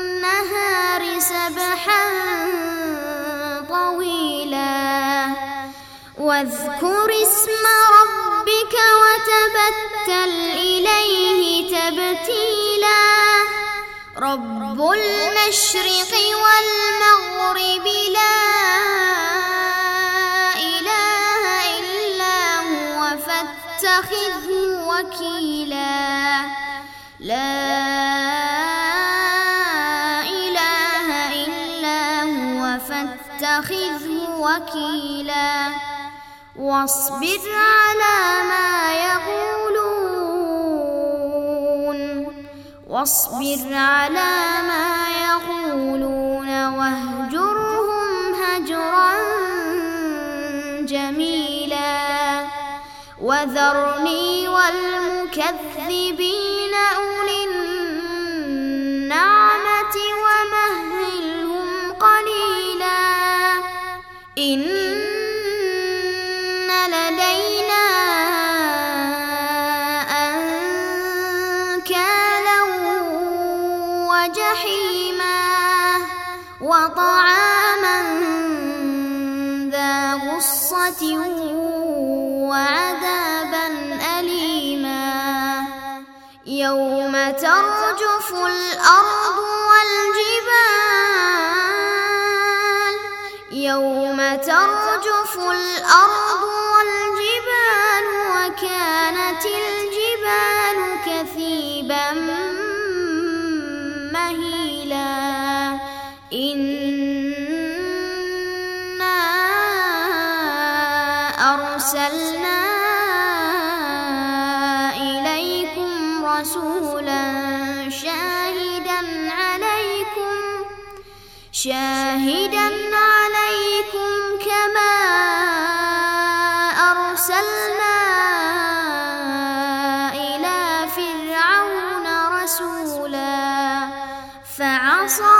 النهار سبحا طويلا. واذكر اسم ربك وتبتل إليه تبتيلا. رب المشرق والمغرب لا إله إلا هو فاتخذه وكيلا. لا وكيلا. واصبر على ما يقولون. واصبر على ما يقولون واهجرهم هجرا جميلا. وذرني والمكذبين أولي وطعاما ذا غصة وعذابا أليما. يوم ترجف الأرض والجبال. يوم ترجف الأرض والجبال وكانت الجبال كثيبا مهيلا. إنا أرسلنا إليكم رسولا شاهدا عليكم شاهدا عليكم كما أرسلنا إلى فرعون رسولا فعصى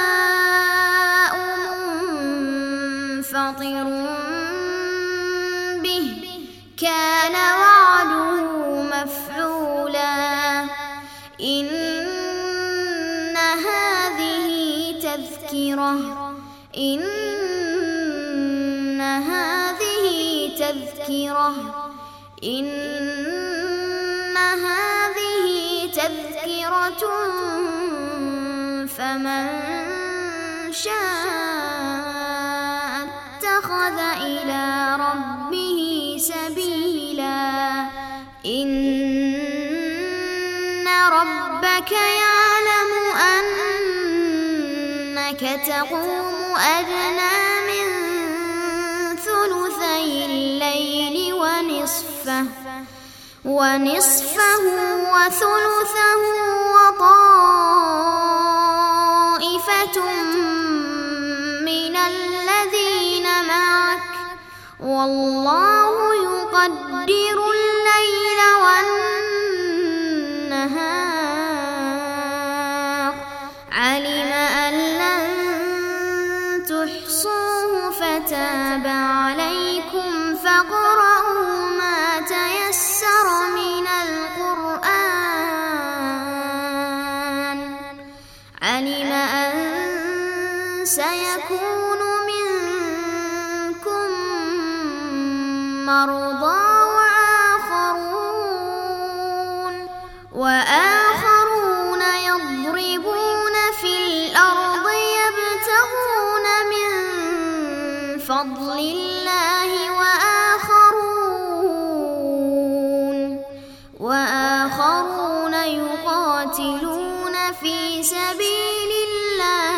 هذه تذكرة. إن هذه تذكرة. إن هذه تذكرة. فمن شاء ربك يعلم أنك تقوم أدنى من ثلثي الليل ونصفه ونصفه وثلثه وطائفة من الذين معك والله يقدر فتاب عليكم فاقرؤوا ما تيسر من القرآن. علم أن سيكون منكم مرضى بفضل الله وآخرون وآخرون يقاتلون في سبيل الله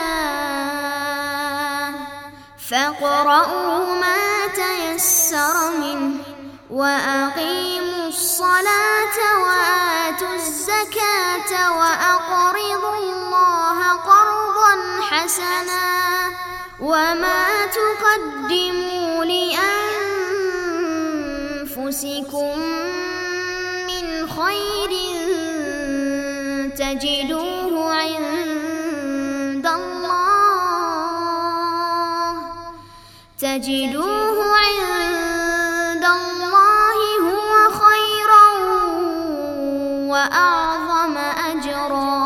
فاقرأوا ما تيسر منه وأقيموا الصلاة وآتوا الزكاة وأقرضوا الله حسنا وما تقدموا لأنفسكم من خير تجدوه عند الله تجدوه عند الله هو خيرا وأعظم أجرا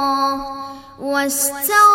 واستغفر